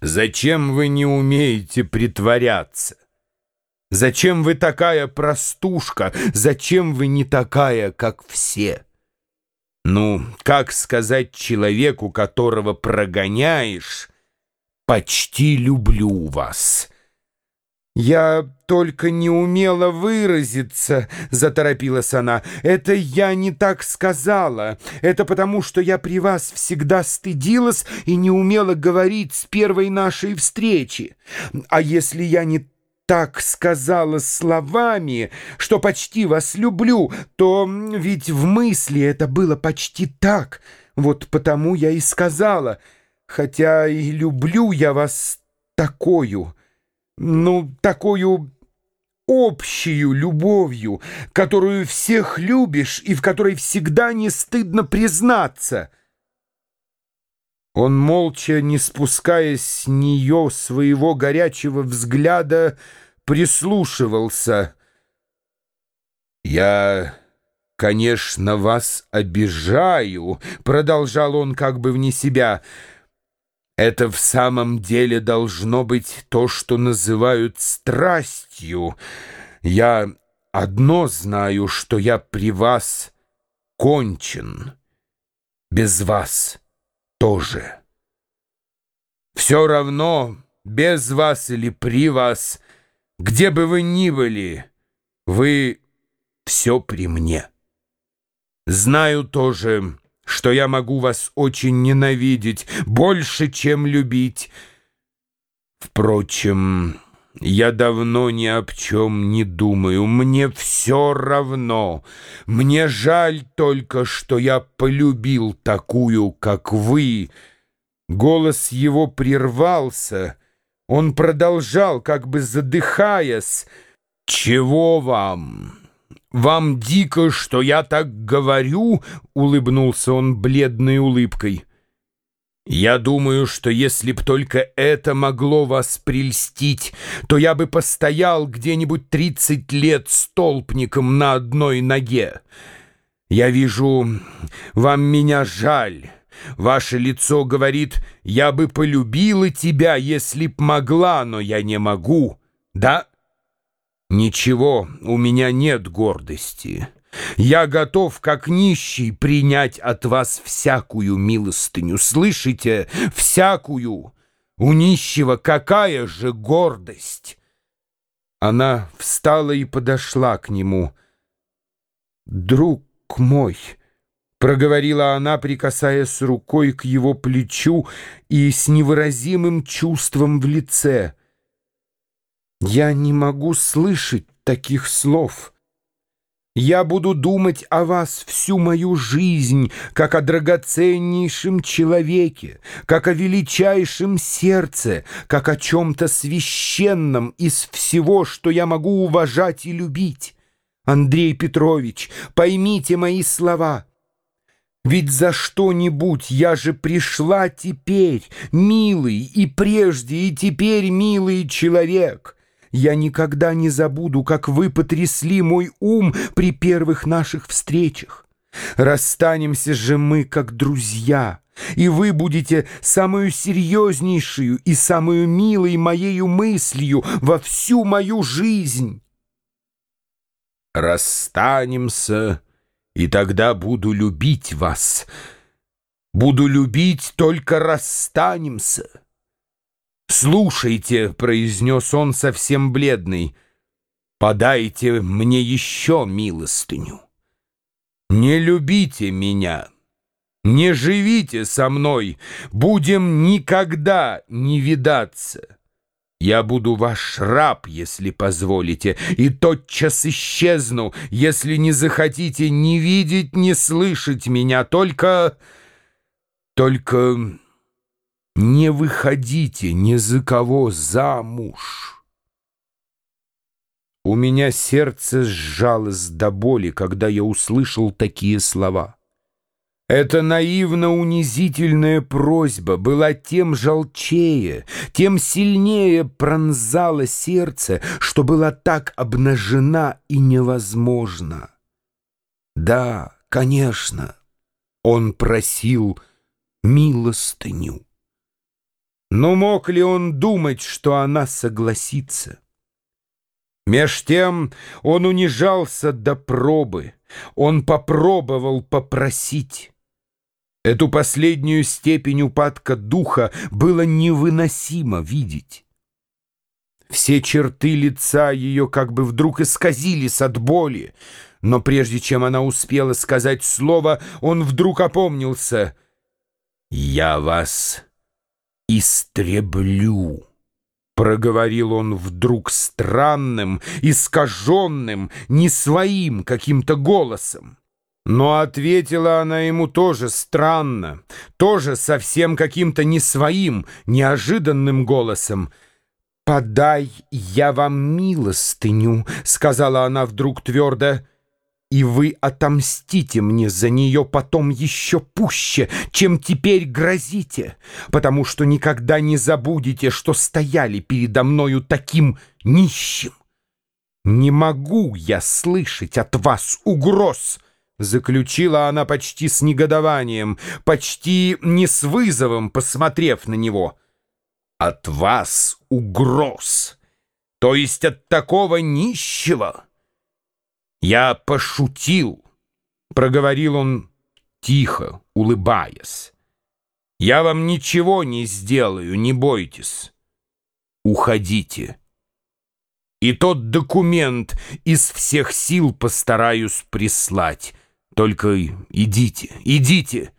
Зачем вы не умеете притворяться? Зачем вы такая простушка? Зачем вы не такая, как все? Ну, как сказать человеку, которого прогоняешь, «Почти люблю вас»? «Я только не умела выразиться», — заторопилась она. «Это я не так сказала. Это потому, что я при вас всегда стыдилась и не умела говорить с первой нашей встречи. А если я не так сказала словами, что почти вас люблю, то ведь в мысли это было почти так. Вот потому я и сказала, хотя и люблю я вас такую» ну, такую общую любовью, которую всех любишь и в которой всегда не стыдно признаться. Он молча, не спуская с нее своего горячего взгляда, прислушивался. «Я, конечно, вас обижаю», — продолжал он как бы вне себя, — это в самом деле должно быть то, что называют страстью. Я одно знаю, что я при вас кончен. Без вас тоже. Все равно, без вас или при вас, где бы вы ни были, вы все при мне. Знаю тоже что я могу вас очень ненавидеть, больше, чем любить. Впрочем, я давно ни об чем не думаю, мне все равно. Мне жаль только, что я полюбил такую, как вы. Голос его прервался, он продолжал, как бы задыхаясь. «Чего вам?» «Вам дико, что я так говорю?» — улыбнулся он бледной улыбкой. «Я думаю, что если б только это могло вас прельстить, то я бы постоял где-нибудь тридцать лет столпником на одной ноге. Я вижу, вам меня жаль». Ваше лицо говорит, я бы полюбила тебя, если б могла, но я не могу. Да? Ничего, у меня нет гордости. Я готов, как нищий, принять от вас всякую милостыню. Слышите? Всякую. У нищего какая же гордость? Она встала и подошла к нему. «Друг мой», — проговорила она, прикасаясь рукой к его плечу и с невыразимым чувством в лице — я не могу слышать таких слов. Я буду думать о вас всю мою жизнь, как о драгоценнейшем человеке, как о величайшем сердце, как о чем-то священном из всего, что я могу уважать и любить. Андрей Петрович, поймите мои слова. Ведь за что-нибудь я же пришла теперь, милый, и прежде, и теперь милый человек». Я никогда не забуду, как вы потрясли мой ум при первых наших встречах. Расстанемся же мы как друзья, и вы будете самую серьезнейшую и самую милой моею мыслью во всю мою жизнь. Расстанемся, и тогда буду любить вас. Буду любить, только расстанемся. «Слушайте», — произнес он совсем бледный, — «подайте мне еще милостыню. Не любите меня, не живите со мной, будем никогда не видаться». Я буду ваш раб, если позволите, и тотчас исчезну, если не захотите ни видеть, ни слышать меня, только... только... Не выходите ни за кого замуж. У меня сердце сжалось до боли, когда я услышал такие слова. Эта наивно-унизительная просьба была тем жалчее, тем сильнее пронзала сердце, что была так обнажена и невозможна. Да, конечно, он просил милостыню. Но мог ли он думать, что она согласится? Меж тем он унижался до пробы, он попробовал попросить. Эту последнюю степень упадка духа было невыносимо видеть. Все черты лица ее как бы вдруг исказились от боли, но прежде чем она успела сказать слово, он вдруг опомнился. «Я вас истреблю». Проговорил он вдруг странным, искаженным, не своим каким-то голосом. Но ответила она ему тоже странно, тоже совсем каким-то не своим, неожиданным голосом. «Подай я вам милостыню», — сказала она вдруг твердо, — и вы отомстите мне за нее потом еще пуще, чем теперь грозите, потому что никогда не забудете, что стояли передо мною таким нищим. Не могу я слышать от вас угроз, заключила она почти с негодованием, почти не с вызовом, посмотрев на него. От вас угроз, то есть от такого нищего. «Я пошутил», — проговорил он тихо, улыбаясь. «Я вам ничего не сделаю, не бойтесь. Уходите. И тот документ из всех сил постараюсь прислать. Только идите, идите».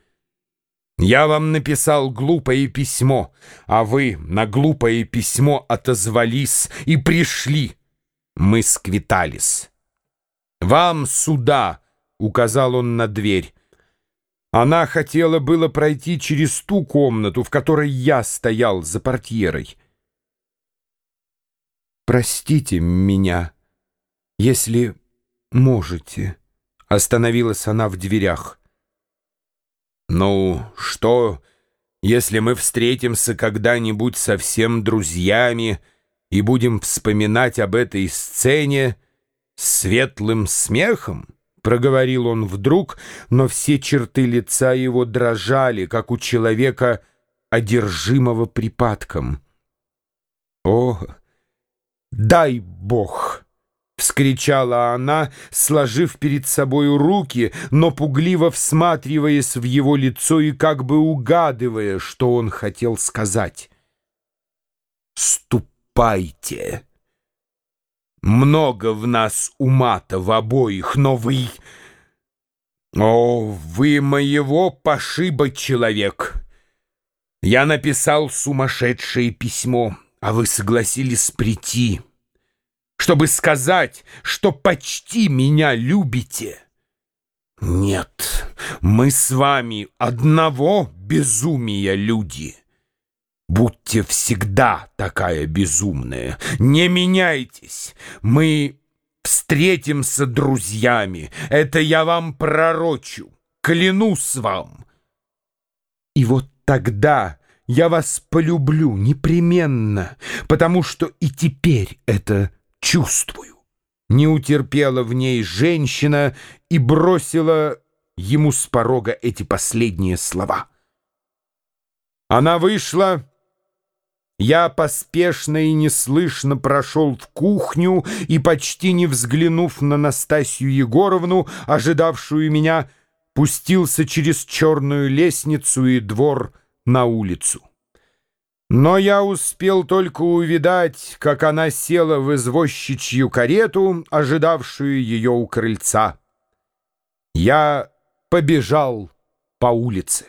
Я вам написал глупое письмо, а вы на глупое письмо отозвались и пришли. Мы сквитались. «Вам сюда!» — указал он на дверь. Она хотела было пройти через ту комнату, в которой я стоял за портьерой. «Простите меня, если можете», — остановилась она в дверях. «Ну, что, если мы встретимся когда-нибудь совсем друзьями и будем вспоминать об этой сцене?» Светлым смехом?» — проговорил он вдруг, но все черты лица его дрожали, как у человека, одержимого припадком. «О, дай Бог!» — вскричала она, сложив перед собою руки, но пугливо всматриваясь в его лицо и как бы угадывая, что он хотел сказать. «Ступайте!» Много в нас ума-то в обоих, но вы... О, вы моего пошиба человек. Я написал сумасшедшее письмо, а вы согласились прийти, чтобы сказать, что почти меня любите. Нет, мы с вами одного безумия люди». Будьте всегда такая безумная. Не меняйтесь. Мы встретимся друзьями. Это я вам пророчу. Клянусь вам. И вот тогда я вас полюблю непременно, потому что и теперь это чувствую. Не утерпела в ней женщина и бросила ему с порога эти последние слова. Она вышла я поспешно и неслышно прошел в кухню и, почти не взглянув на Настасью Егоровну, ожидавшую меня, пустился через черную лестницу и двор на улицу. Но я успел только увидать, как она села в извозчичью карету, ожидавшую ее у крыльца. Я побежал по улице.